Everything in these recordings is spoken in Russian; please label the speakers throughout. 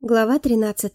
Speaker 1: Глава 13.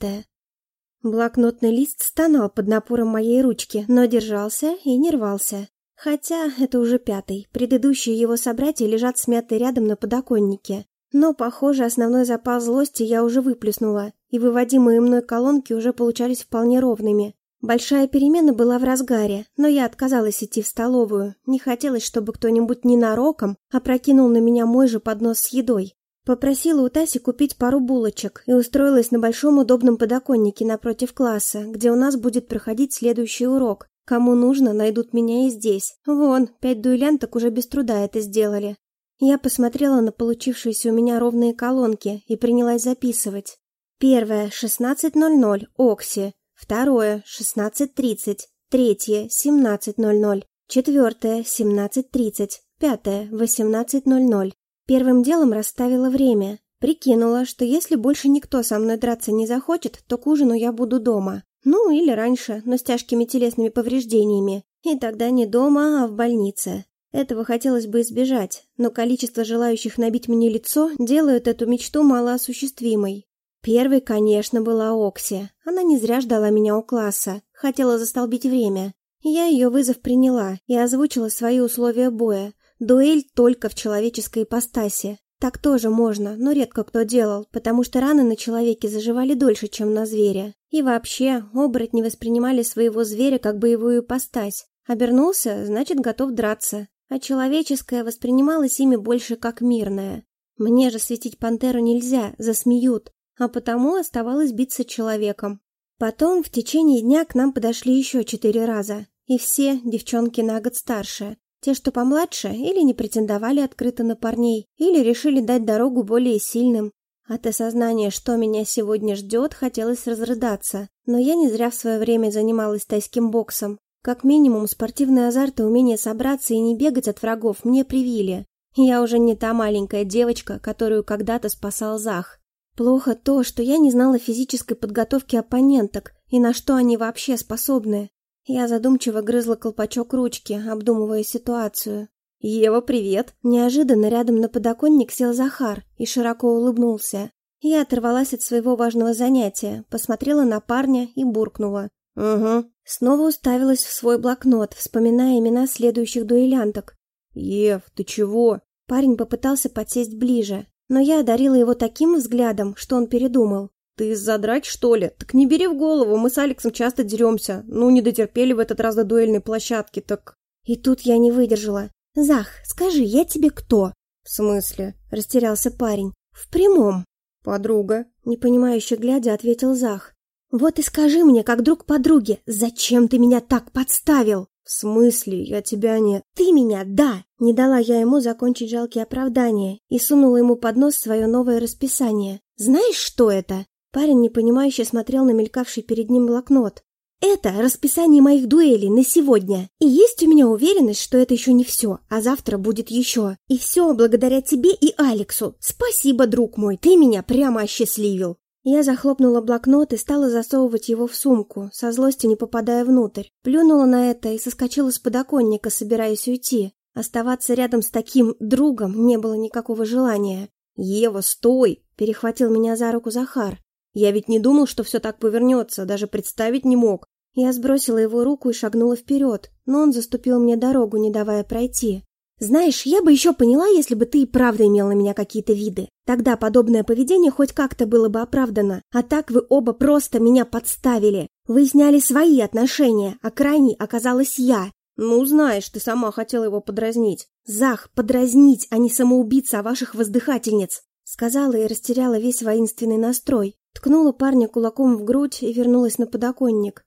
Speaker 1: Блокнотный лист стонал под напором моей ручки, но держался и не рвался. Хотя это уже пятый. Предыдущие его собратья лежат смятые рядом на подоконнике. Но, похоже, основной запас злости я уже выплеснула, и выводимые мной колонки уже получались вполне ровными. Большая перемена была в разгаре, но я отказалась идти в столовую. Не хотелось, чтобы кто-нибудь ненароком опрокинул на меня мой же поднос с едой. Попросила у Таси купить пару булочек и устроилась на большом удобном подоконнике напротив класса, где у нас будет проходить следующий урок. Кому нужно, найдут меня и здесь. Вон, пять дуэлянток уже без труда это сделали. Я посмотрела на получившиеся у меня ровные колонки и принялась записывать. Первое — 16.00, Окси. Второе — 16.30. Третье — 17.00. Четвертое — 17.30. Пятое — 18.00. Первым делом расставила время. Прикинула, что если больше никто со мной драться не захочет, то к ужину я буду дома. Ну, или раньше, но с тяжкими телесными повреждениями. И тогда не дома, а в больнице. Этого хотелось бы избежать, но количество желающих набить мне лицо делают эту мечту малоосуществимой. Первой, конечно, была Окси. Она не зря ждала меня у класса, хотела застолбить время. Я ее вызов приняла и озвучила свои условия боя, Дуэль только в человеческой ипостаси. Так тоже можно, но редко кто делал, потому что раны на человеке заживали дольше, чем на звере. И вообще, оборотни воспринимали своего зверя как боевую ипостась. Обернулся, значит, готов драться. А человеческое воспринималось ими больше как мирное. Мне же светить пантеру нельзя, засмеют, а потому оставалось биться человеком. Потом в течение дня к нам подошли еще четыре раза, и все девчонки на год старше. Те, что помладше, или не претендовали открыто на парней, или решили дать дорогу более сильным. От осознания, что меня сегодня ждет, хотелось разрыдаться. Но я не зря в свое время занималась тайским боксом. Как минимум, спортивный азарт и умение собраться и не бегать от врагов мне привили. Я уже не та маленькая девочка, которую когда-то спасал Зах. Плохо то, что я не знала физической подготовки оппоненток и на что они вообще способны. Я задумчиво грызла колпачок ручки, обдумывая ситуацию. «Ева, привет!» Неожиданно рядом на подоконник сел Захар и широко улыбнулся. Я оторвалась от своего важного занятия, посмотрела на парня и буркнула. «Угу». Снова уставилась в свой блокнот, вспоминая имена следующих дуэлянток. «Ев, ты чего?» Парень попытался подсесть ближе, но я одарила его таким взглядом, что он передумал. «Ты из-за драки, что ли? Так не бери в голову, мы с Алексом часто деремся. Ну, не дотерпели в этот раз до дуэльной площадки, так...» И тут я не выдержала. «Зах, скажи, я тебе кто?» «В смысле?» — растерялся парень. «В прямом». «Подруга», — непонимающе глядя, ответил Зах. «Вот и скажи мне, как друг подруги, зачем ты меня так подставил?» «В смысле? Я тебя не...» «Ты меня, да!» Не дала я ему закончить жалкие оправдания и сунула ему под нос свое новое расписание. «Знаешь, что это?» Парень непонимающе смотрел на мелькавший перед ним блокнот. «Это расписание моих дуэлей на сегодня. И есть у меня уверенность, что это еще не все, а завтра будет еще. И все благодаря тебе и Алексу. Спасибо, друг мой, ты меня прямо осчастливил». Я захлопнула блокнот и стала засовывать его в сумку, со злости не попадая внутрь. Плюнула на это и соскочила с подоконника, собираясь уйти. Оставаться рядом с таким другом не было никакого желания. «Ева, стой!» – перехватил меня за руку Захар. Я ведь не думал, что все так повернется, даже представить не мог. Я сбросила его руку и шагнула вперед, но он заступил мне дорогу, не давая пройти. «Знаешь, я бы еще поняла, если бы ты и правда имел на меня какие-то виды. Тогда подобное поведение хоть как-то было бы оправдано. А так вы оба просто меня подставили. Выясняли свои отношения, а крайней оказалась я. Ну, знаешь, ты сама хотела его подразнить. Зах, подразнить, а не самоубийца ваших воздыхательниц!» Сказала и растеряла весь воинственный настрой. Ткнула парня кулаком в грудь и вернулась на подоконник.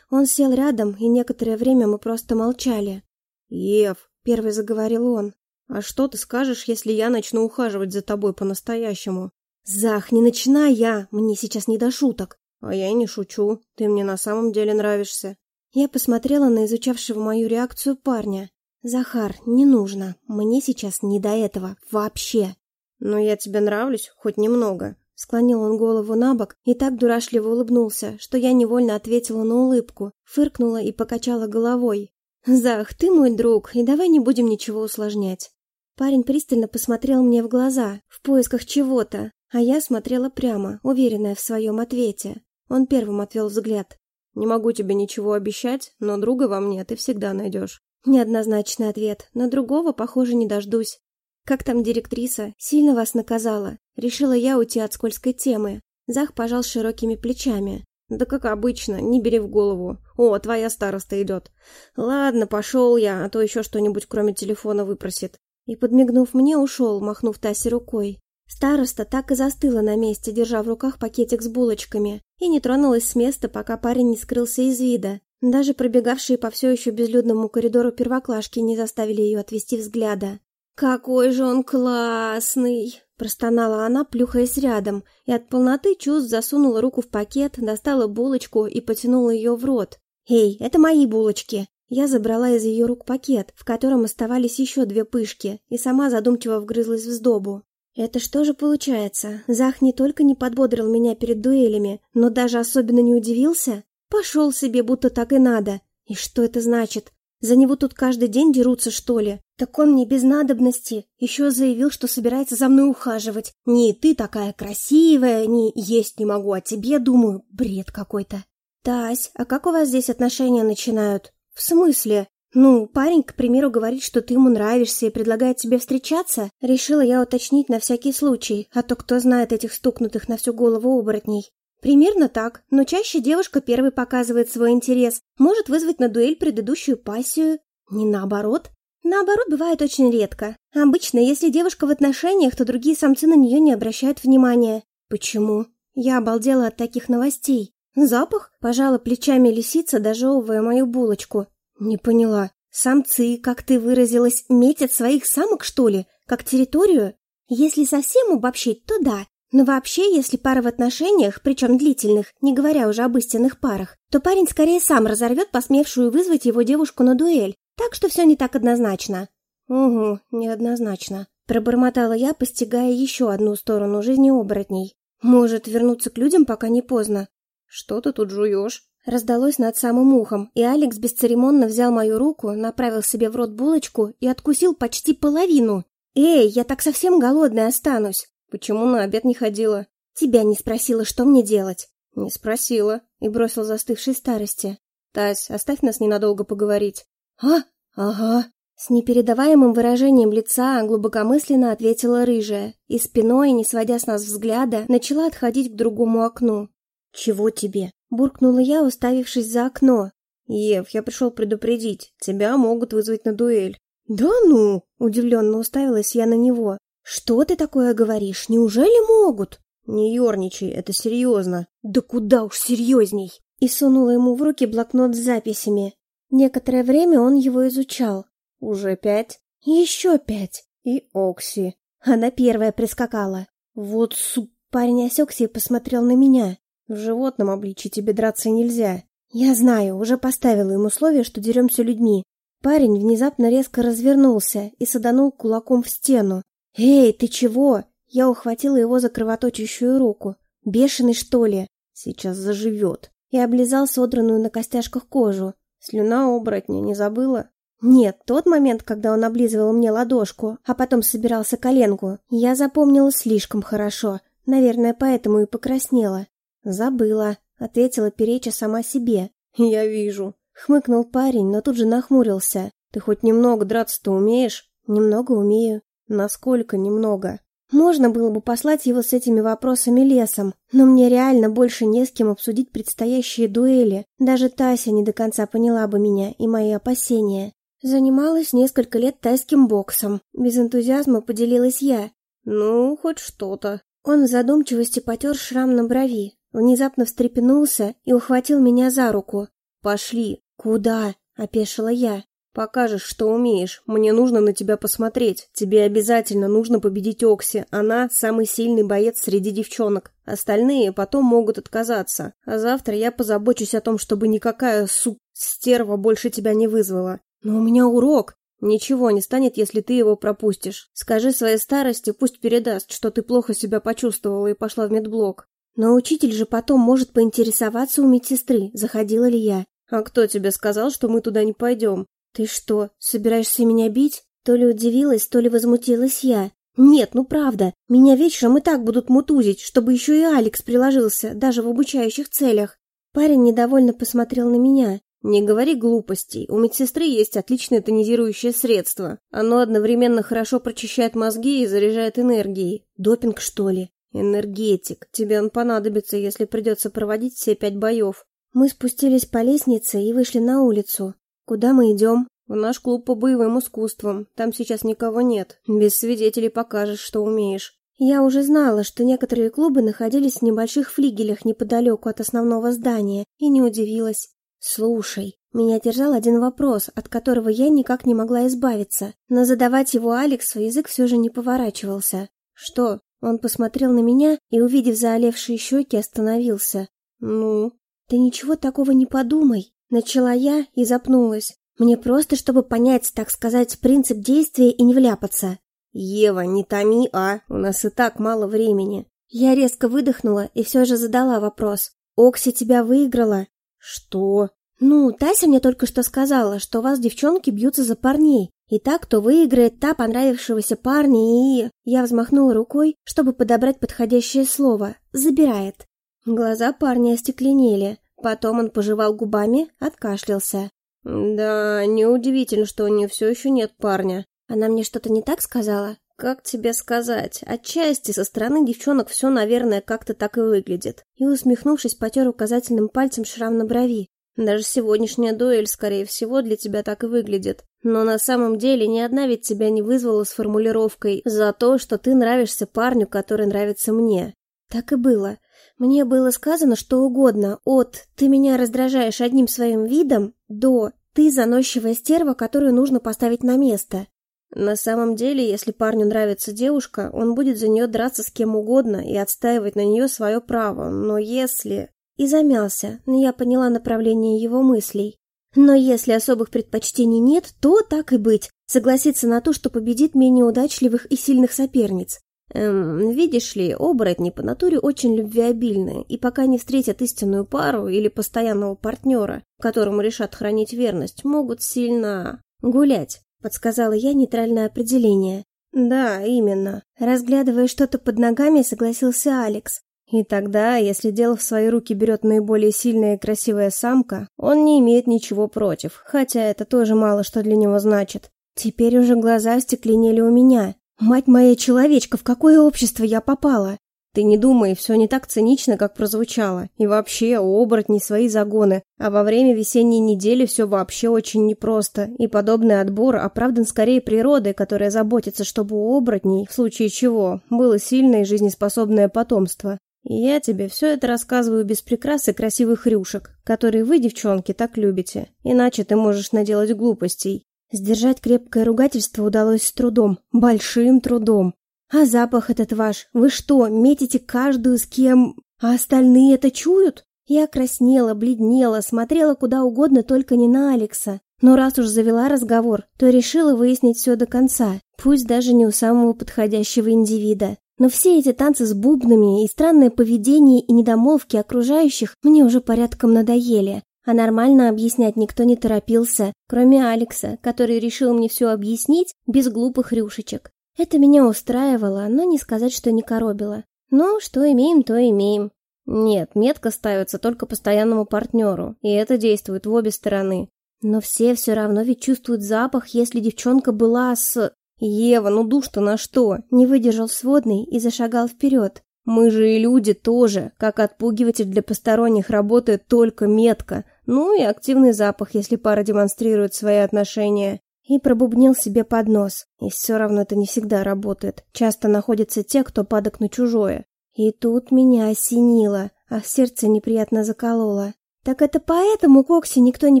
Speaker 1: Он сел рядом, и некоторое время мы просто молчали. «Ев», — первый заговорил он, — «а что ты скажешь, если я начну ухаживать за тобой по-настоящему?» «Зах, не начинай я, мне сейчас не до шуток». «А я и не шучу, ты мне на самом деле нравишься». Я посмотрела на изучавшего мою реакцию парня. «Захар, не нужно, мне сейчас не до этого, вообще». «Но я тебе нравлюсь, хоть немного. Склонил он голову на бок и так дурашливо улыбнулся, что я невольно ответила на улыбку, фыркнула и покачала головой. «Зах, ты мой друг, и давай не будем ничего усложнять». Парень пристально посмотрел мне в глаза, в поисках чего-то, а я смотрела прямо, уверенная в своем ответе. Он первым отвел взгляд.
Speaker 2: «Не могу тебе ничего обещать, но друга во мне ты всегда найдешь».
Speaker 1: Неоднозначный ответ, но другого, похоже, не дождусь. Как там директриса? Сильно вас наказала? Решила я уйти от скользкой темы. Зах пожал широкими плечами.
Speaker 2: Да как обычно, не бери в голову. О, твоя староста идет. Ладно, пошел я, а то еще что-нибудь кроме телефона выпросит.
Speaker 1: И, подмигнув мне, ушел, махнув Тасе рукой. Староста так и застыла на месте, держа в руках пакетик с булочками, и не тронулась с места, пока парень не скрылся из вида. Даже пробегавшие по все еще безлюдному коридору первоклашки не заставили ее отвести взгляда. «Какой же он классный!» Простонала она, плюхаясь рядом, и от полноты чувств засунула руку в пакет, достала булочку и потянула ее в рот. «Эй, это мои булочки!» Я забрала из ее рук пакет, в котором оставались еще две пышки, и сама задумчиво вгрызлась в сдобу. Это что же получается? Зах не только не подбодрил меня перед дуэлями, но даже особенно не удивился? Пошел себе, будто так и надо. И что это значит? За него тут каждый день дерутся, что ли? Так он мне без надобности. Еще заявил, что собирается за мной ухаживать. Не ты такая красивая, не есть не могу, а тебе, думаю, бред какой-то. Тась, а как у вас здесь отношения начинают? В смысле? Ну, парень, к примеру, говорит, что ты ему нравишься и предлагает тебе встречаться. Решила я уточнить на всякий случай, а то кто знает этих стукнутых на всю голову оборотней. Примерно так, но чаще девушка первой показывает свой интерес, может вызвать на дуэль предыдущую пассию. Не наоборот. Наоборот, бывает очень редко. Обычно, если девушка в отношениях, то другие самцы на нее не обращают внимания. Почему? Я обалдела от таких новостей. Запах? Пожала плечами лисица, дожевывая мою булочку. Не поняла. Самцы, как ты выразилась, метят своих самок, что ли? Как территорию? Если совсем обобщить, то да. Но вообще, если пара в отношениях, причем длительных, не говоря уже об истинных парах, то парень скорее сам разорвет посмевшую вызвать его девушку на дуэль. Так что все не так однозначно. Угу, неоднозначно. Пробормотала я, постигая еще одну сторону жизни оборотней. Может, вернуться к людям, пока не поздно.
Speaker 2: Что ты тут жуешь?
Speaker 1: Раздалось над самым ухом, и Алекс бесцеремонно взял мою руку, направил себе в рот булочку и откусил почти половину. «Эй, я так совсем голодная останусь!»
Speaker 2: Почему на обед не ходила?
Speaker 1: Тебя не спросила, что мне делать.
Speaker 2: Не спросила. И бросил застывшей старости. Тась, оставь нас ненадолго поговорить.
Speaker 1: А? Ага. С непередаваемым выражением лица глубокомысленно ответила рыжая и спиной, не сводя с нас взгляда, начала отходить к другому окну. «Чего тебе?» — буркнула я, уставившись за окно.
Speaker 2: «Ев, я пришел предупредить. Тебя могут вызвать на дуэль».
Speaker 1: «Да ну!» — удивленно уставилась я на него. «Что ты такое говоришь? Неужели могут?»
Speaker 2: «Не ерничай, это серьезно».
Speaker 1: «Да куда уж серьезней!» И сунула ему в руки блокнот с записями. Некоторое время он его изучал.
Speaker 2: «Уже пять?»
Speaker 1: «Еще пять».
Speaker 2: «И Окси».
Speaker 1: Она первая прискакала. «Вот суп!» Парень осекся и посмотрел на меня.
Speaker 2: «В животном обличье тебе драться нельзя».
Speaker 1: «Я знаю, уже поставила им условие, что деремся людьми». Парень внезапно резко развернулся и саданул кулаком в стену. «Эй, ты чего?» Я ухватила его за кровоточащую руку. «Бешеный, что ли?»
Speaker 2: «Сейчас заживет».
Speaker 1: И облизал содранную на костяшках кожу.
Speaker 2: «Слюна оборотня не забыла?»
Speaker 1: Нет, тот момент, когда он облизывал мне ладошку, а потом собирался коленку, я запомнила слишком хорошо. Наверное, поэтому и покраснела. «Забыла», — ответила переча сама себе.
Speaker 2: «Я вижу», —
Speaker 1: хмыкнул парень, но тут же нахмурился.
Speaker 2: «Ты хоть немного драться-то умеешь?»
Speaker 1: «Немного умею».
Speaker 2: Насколько немного?
Speaker 1: Можно было бы послать его с этими вопросами лесом, но мне реально больше не с кем обсудить предстоящие дуэли. Даже Тася не до конца поняла бы меня и мои опасения. Занималась несколько лет тайским боксом. Без энтузиазма поделилась я.
Speaker 2: Ну, хоть что-то.
Speaker 1: Он в задумчивости потер шрам на брови, внезапно встрепенулся и ухватил меня за руку.
Speaker 2: «Пошли».
Speaker 1: «Куда?» — опешила я.
Speaker 2: Покажешь, что умеешь. Мне нужно на тебя посмотреть. Тебе обязательно нужно победить Окси. Она самый сильный боец среди девчонок. Остальные потом могут отказаться. А завтра я позабочусь о том, чтобы никакая су... стерва больше тебя не вызвала. Но у меня урок. Ничего не станет, если ты его пропустишь. Скажи своей старости, пусть передаст, что ты плохо себя почувствовала и пошла в медблок.
Speaker 1: Но учитель же потом может поинтересоваться у медсестры, заходила ли я.
Speaker 2: А кто тебе сказал, что мы туда не пойдем?
Speaker 1: «Ты что, собираешься меня бить?» То ли удивилась, то ли возмутилась я. Нет, ну правда, меня вечером и так будут мутузить, чтобы еще и Алекс приложился, даже в обучающих целях. Парень недовольно посмотрел на меня.
Speaker 2: Не говори глупостей. У медсестры есть отличное тонизирующее средство. Оно одновременно хорошо прочищает мозги и заряжает энергией.
Speaker 1: Допинг, что ли?
Speaker 2: Энергетик. Тебе он понадобится, если придется проводить все пять боев.
Speaker 1: Мы спустились по лестнице и вышли на улицу. Куда мы идем?
Speaker 2: В наш клуб по боевым искусствам. Там сейчас никого нет. Без свидетелей покажешь, что умеешь.
Speaker 1: Я уже знала, что некоторые клубы находились в небольших флигелях неподалеку от основного здания, и не удивилась. Слушай, меня держал один вопрос, от которого я никак не могла избавиться, но задавать его Алексу язык все же не поворачивался.
Speaker 2: Что?
Speaker 1: Он посмотрел на меня и, увидев заолевшие щеки, остановился.
Speaker 2: Ну?
Speaker 1: Ты ничего такого не подумай. Начала я и запнулась. Мне просто, чтобы понять, так сказать, принцип действия и не вляпаться.
Speaker 2: Ева, не томи, а? У нас и так мало времени.
Speaker 1: Я резко выдохнула и все же задала вопрос. Окси тебя выиграла?
Speaker 2: Что?
Speaker 1: Ну, Тася мне только что сказала, что у вас девчонки бьются за парней. И так, кто выиграет, та понравившегося парня и... Я взмахнула рукой, чтобы подобрать подходящее слово. Забирает. Глаза парня остекленели. Потом он пожевал губами, откашлялся.
Speaker 2: «Да, неудивительно, что у нее все еще нет парня».
Speaker 1: Она мне что-то не так сказала?
Speaker 2: Как тебе сказать? Отчасти со стороны девчонок все, наверное, как-то так и выглядит.
Speaker 1: И, усмехнувшись, потер указательным пальцем шрам на брови.
Speaker 2: Даже сегодняшняя дуэль, скорее всего, для тебя так и выглядит. Но на самом деле ни одна ведь тебя не вызвала с формулировкой «за то, что ты нравишься парню, который нравится мне».
Speaker 1: Так и было. Мне было сказано что угодно, от «ты меня раздражаешь одним своим видом» до «ты заносчивая стерва, которую нужно поставить на место».
Speaker 2: На самом деле, если парню нравится девушка, он будет за нее драться с кем угодно и отстаивать на нее свое право, но если...
Speaker 1: И замялся, но я поняла направление его мыслей. Но если особых предпочтений нет, то так и быть, согласиться на то, что победит менее удачливых и сильных соперниц.
Speaker 2: Эм, видишь ли, оборотни по натуре очень любвеобильные, и пока не встретят истинную пару или постоянного партнера, которому решат хранить верность, могут сильно гулять,
Speaker 1: подсказала я нейтральное определение.
Speaker 2: Да, именно.
Speaker 1: Разглядывая что-то под ногами, согласился Алекс.
Speaker 2: И тогда, если дело в свои руки берет наиболее сильная и красивая самка, он не имеет ничего против, хотя это тоже мало что для него значит.
Speaker 1: Теперь уже глаза стекленели у меня. «Мать моя человечка, в какое общество я попала?»
Speaker 2: Ты не думай, все не так цинично, как прозвучало. И вообще, у оборотней свои загоны. А во время весенней недели все вообще очень непросто. И подобный отбор оправдан скорее природой, которая заботится, чтобы у оборотней, в случае чего, было сильное и жизнеспособное потомство. И я тебе все это рассказываю без прикрас и красивых рюшек, которые вы, девчонки, так любите. Иначе ты можешь наделать глупостей.
Speaker 1: Сдержать крепкое ругательство удалось с трудом, большим трудом. А запах этот ваш, вы что, метите каждую с кем... А остальные это чуют? Я краснела, бледнела, смотрела куда угодно, только не на Алекса. Но раз уж завела разговор, то решила выяснить все до конца, пусть даже не у самого подходящего индивида. Но все эти танцы с бубнами и странное поведение и недомолвки окружающих мне уже порядком надоели. А нормально объяснять никто не торопился, кроме Алекса, который решил мне все объяснить без глупых рюшечек. Это меня устраивало, но не сказать, что не коробило. Ну, что имеем, то имеем.
Speaker 2: Нет, метка ставится только постоянному партнеру, и это действует в обе стороны.
Speaker 1: Но все все равно ведь чувствуют запах, если девчонка была с...
Speaker 2: Ева, ну душ-то на что?
Speaker 1: Не выдержал сводный и зашагал вперед.
Speaker 2: Мы же и люди тоже. Как отпугиватель для посторонних работает только метка. Ну и активный запах, если пара демонстрирует свои отношения.
Speaker 1: И пробубнил себе под нос. И все равно это не всегда работает. Часто находятся те, кто падок на чужое. И тут меня осенило, а сердце неприятно закололо. Так это поэтому к Окси никто не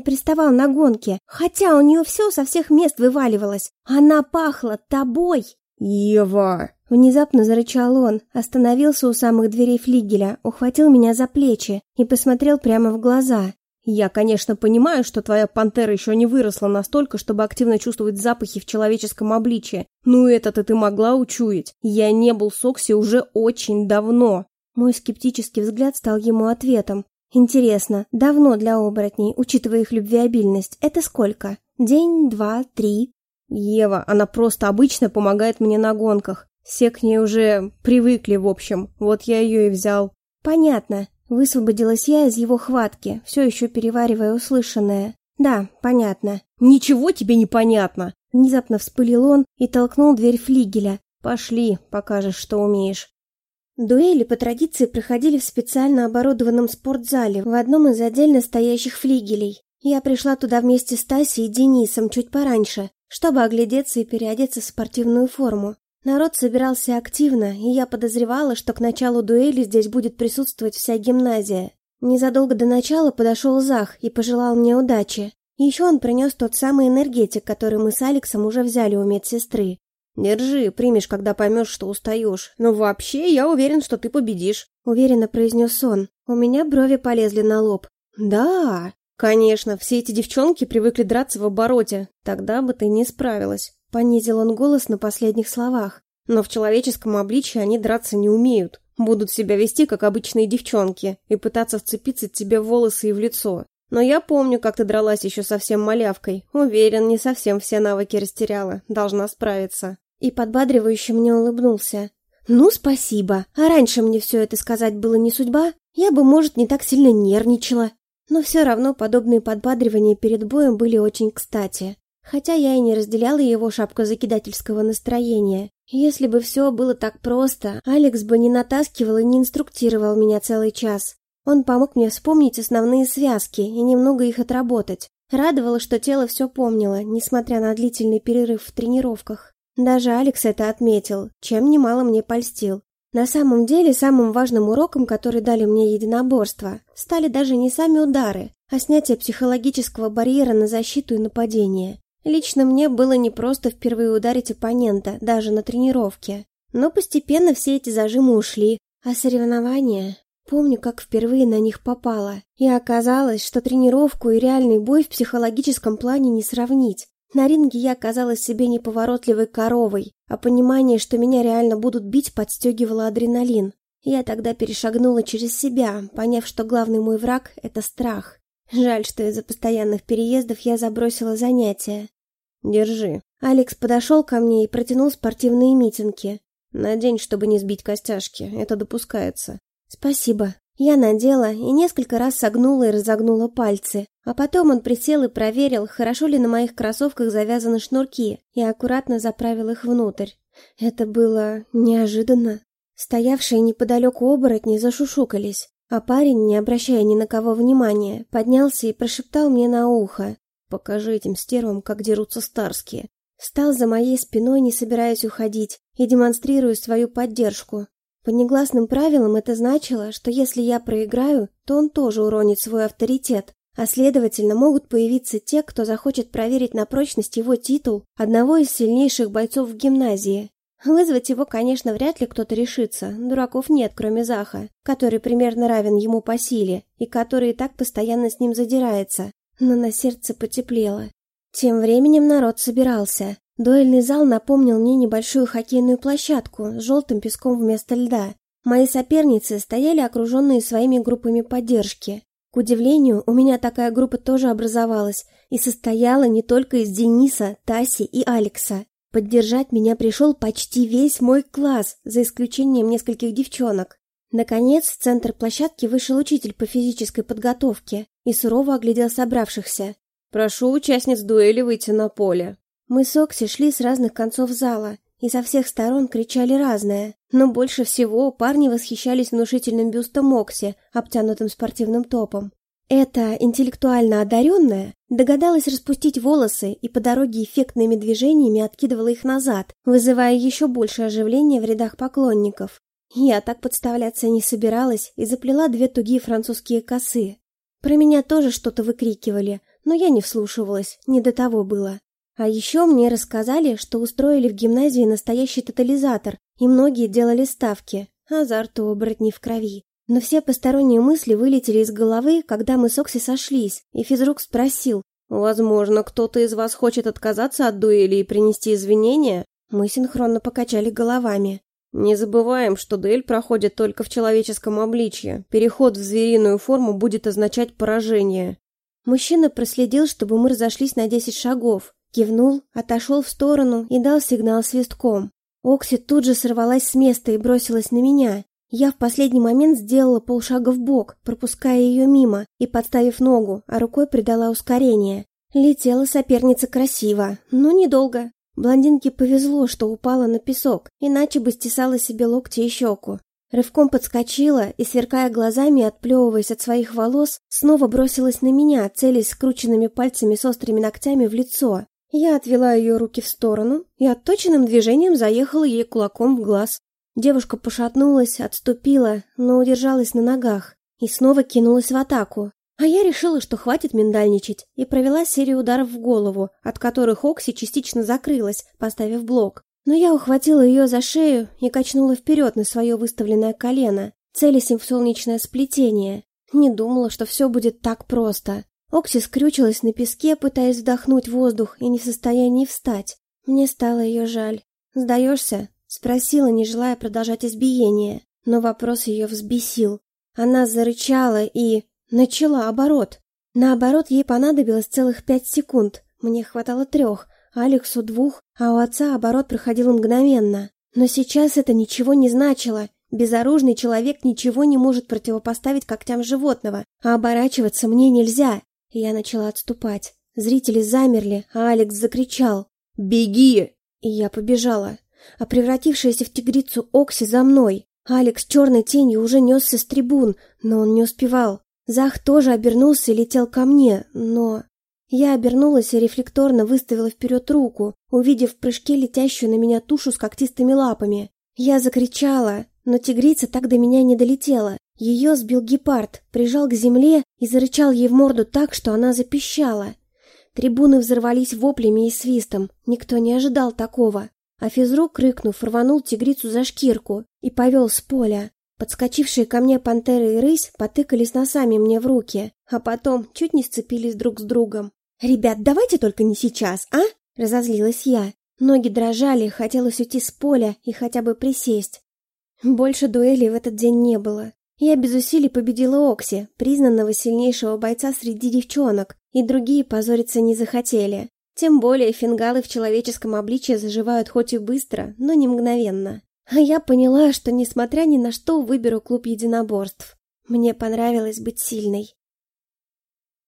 Speaker 1: приставал на гонке, хотя у нее все со всех мест вываливалось. Она пахла тобой.
Speaker 2: «Ева!»
Speaker 1: Внезапно зарычал он, остановился у самых дверей флигеля, ухватил меня за плечи и посмотрел прямо в глаза.
Speaker 2: «Я, конечно, понимаю, что твоя пантера еще не выросла настолько, чтобы активно чувствовать запахи в человеческом обличье. Но это-то ты могла учуять. Я не был с Окси уже очень давно».
Speaker 1: Мой скептический взгляд стал ему ответом. «Интересно, давно для оборотней, учитывая их любвеобильность, это сколько? День, два, три?»
Speaker 2: «Ева, она просто обычно помогает мне на гонках. Все к ней уже привыкли, в общем. Вот я ее и взял.
Speaker 1: Понятно. Высвободилась я из его хватки, все еще переваривая услышанное. Да, понятно.
Speaker 2: Ничего тебе не понятно.
Speaker 1: Внезапно вспылил он и толкнул дверь флигеля.
Speaker 2: Пошли, покажешь, что умеешь.
Speaker 1: Дуэли по традиции проходили в специально оборудованном спортзале в одном из отдельно стоящих флигелей. Я пришла туда вместе с Тасей и Денисом чуть пораньше, чтобы оглядеться и переодеться в спортивную форму. Народ собирался активно, и я подозревала, что к началу дуэли здесь будет присутствовать вся гимназия. Незадолго до начала подошел Зах и пожелал мне удачи. Еще он принес тот самый энергетик, который мы с Алексом уже взяли у медсестры.
Speaker 2: «Держи, примешь, когда поймешь, что устаешь. Но вообще, я уверен, что ты победишь», —
Speaker 1: уверенно произнес он. У меня брови полезли на лоб.
Speaker 2: «Да, конечно, все эти девчонки привыкли драться в обороте. Тогда бы ты не справилась», — понизил он голос на последних словах. «Но в человеческом обличье они драться не умеют. Будут себя вести, как обычные девчонки, и пытаться вцепиться тебе в волосы и в лицо. Но я помню, как ты дралась еще совсем малявкой. Уверен, не совсем все навыки растеряла. Должна справиться
Speaker 1: и подбадривающе мне улыбнулся. «Ну, спасибо. А раньше мне все это сказать было не судьба. Я бы, может, не так сильно нервничала. Но все равно подобные подбадривания перед боем были очень кстати. Хотя я и не разделяла его шапкозакидательского настроения. Если бы все было так просто, Алекс бы не натаскивал и не инструктировал меня целый час. Он помог мне вспомнить основные связки и немного их отработать. Радовало, что тело все помнило, несмотря на длительный перерыв в тренировках. Даже Алекс это отметил, чем немало мне польстил. На самом деле, самым важным уроком, который дали мне единоборства, стали даже не сами удары, а снятие психологического барьера на защиту и нападение. Лично мне было непросто впервые ударить оппонента, даже на тренировке. Но постепенно все эти зажимы ушли, а соревнования... Помню, как впервые на них попала, и оказалось, что тренировку и реальный бой в психологическом плане не сравнить. На ринге я казалась себе неповоротливой коровой, а понимание, что меня реально будут бить, подстегивало адреналин. Я тогда перешагнула через себя, поняв, что главный мой враг — это страх. Жаль, что из-за постоянных переездов я забросила занятия.
Speaker 2: «Держи».
Speaker 1: Алекс подошел ко мне и протянул спортивные митинги.
Speaker 2: «Надень, чтобы не сбить костяшки. Это допускается».
Speaker 1: «Спасибо». Я надела и несколько раз согнула и разогнула пальцы, а потом он присел и проверил, хорошо ли на моих кроссовках завязаны шнурки, и аккуратно заправил их внутрь. Это было неожиданно. Стоявшие неподалеку оборотни зашушукались, а парень, не обращая ни на кого внимания, поднялся и прошептал мне на ухо.
Speaker 2: «Покажи этим стервам, как дерутся старские».
Speaker 1: Встал за моей спиной, не собираясь уходить, и демонстрируя свою поддержку. По негласным правилам это значило, что если я проиграю, то он тоже уронит свой авторитет, а следовательно могут появиться те, кто захочет проверить на прочность его титул одного из сильнейших бойцов в гимназии. Вызвать его, конечно, вряд ли кто-то решится, дураков нет, кроме Заха, который примерно равен ему по силе и который и так постоянно с ним задирается, но на сердце потеплело. Тем временем народ собирался. Дуэльный зал напомнил мне небольшую хоккейную площадку с желтым песком вместо льда. Мои соперницы стояли окруженные своими группами поддержки. К удивлению, у меня такая группа тоже образовалась и состояла не только из Дениса, Таси и Алекса. Поддержать меня пришел почти весь мой класс, за исключением нескольких девчонок. Наконец, в центр площадки вышел учитель по физической подготовке и сурово оглядел собравшихся.
Speaker 2: «Прошу участниц дуэли выйти на поле».
Speaker 1: Мы с Окси шли с разных концов зала и со всех сторон кричали разное. Но больше всего парни восхищались внушительным бюстом Окси, обтянутым спортивным топом. Эта интеллектуально одаренная догадалась распустить волосы и по дороге эффектными движениями откидывала их назад, вызывая еще больше оживления в рядах поклонников. Я так подставляться не собиралась и заплела две тугие французские косы. Про меня тоже что-то выкрикивали, но я не вслушивалась, не до того было. А еще мне рассказали, что устроили в гимназии настоящий тотализатор, и многие делали ставки. Азарт у в крови. Но все посторонние мысли вылетели из головы, когда мы с Окси сошлись, и физрук спросил.
Speaker 2: «Возможно, кто-то из вас хочет отказаться от дуэли и принести извинения?»
Speaker 1: Мы синхронно покачали головами.
Speaker 2: «Не забываем, что дуэль проходит только в человеческом обличье. Переход в звериную форму будет означать поражение».
Speaker 1: Мужчина проследил, чтобы мы разошлись на десять шагов, кивнул, отошел в сторону и дал сигнал свистком. Окси тут же сорвалась с места и бросилась на меня. Я в последний момент сделала полшага в бок, пропуская ее мимо и подставив ногу, а рукой придала ускорение. Летела соперница красиво, но недолго. Блондинке повезло, что упала на песок, иначе бы стесала себе локти и щеку. Рывком подскочила и, сверкая глазами, отплевываясь от своих волос, снова бросилась на меня, целясь скрученными пальцами с острыми ногтями в лицо. Я отвела ее руки в сторону и отточенным движением заехала ей кулаком в глаз. Девушка пошатнулась, отступила, но удержалась на ногах и снова кинулась в атаку. А я решила, что хватит миндальничать, и провела серию ударов в голову, от которых Окси частично закрылась, поставив блок. Но я ухватила ее за шею и качнула вперед на свое выставленное колено, целясь им в солнечное сплетение. Не думала, что все будет так просто. Окси скрючилась на песке, пытаясь вдохнуть воздух и не в состоянии встать. Мне стало ее жаль. «Сдаешься?» — спросила, не желая продолжать избиение. Но вопрос ее взбесил. Она зарычала и... начала оборот. На оборот ей понадобилось целых пять секунд. Мне хватало трех, Алексу двух, а у отца оборот проходил мгновенно. Но сейчас это ничего не значило. Безоружный человек ничего не может противопоставить когтям животного, а оборачиваться мне нельзя. Я начала отступать. Зрители замерли, а Алекс закричал «Беги!» И я побежала. А превратившаяся в тигрицу Окси за мной. Алекс черной тенью уже несся с трибун, но он не успевал. Зах тоже обернулся и летел ко мне, но... Я обернулась и рефлекторно выставила вперед руку, увидев в прыжке летящую на меня тушу с когтистыми лапами. Я закричала, но тигрица так до меня не долетела. Ее сбил гепард, прижал к земле и зарычал ей в морду так, что она запищала. Трибуны взорвались воплями и свистом. Никто не ожидал такого. А физрук, рыкнув, рванул тигрицу за шкирку и повел с поля. Подскочившие ко мне пантера и рысь потыкались носами мне в руки, а потом чуть не сцепились друг с другом. «Ребят, давайте только не сейчас, а?» — разозлилась я. Ноги дрожали, хотелось уйти с поля и хотя бы присесть. Больше дуэлей в этот день не было. Я без усилий победила Окси, признанного сильнейшего бойца среди девчонок, и другие позориться не захотели. Тем более фингалы в человеческом обличье заживают хоть и быстро, но не мгновенно. А я поняла, что несмотря ни на что выберу клуб единоборств. Мне понравилось быть сильной.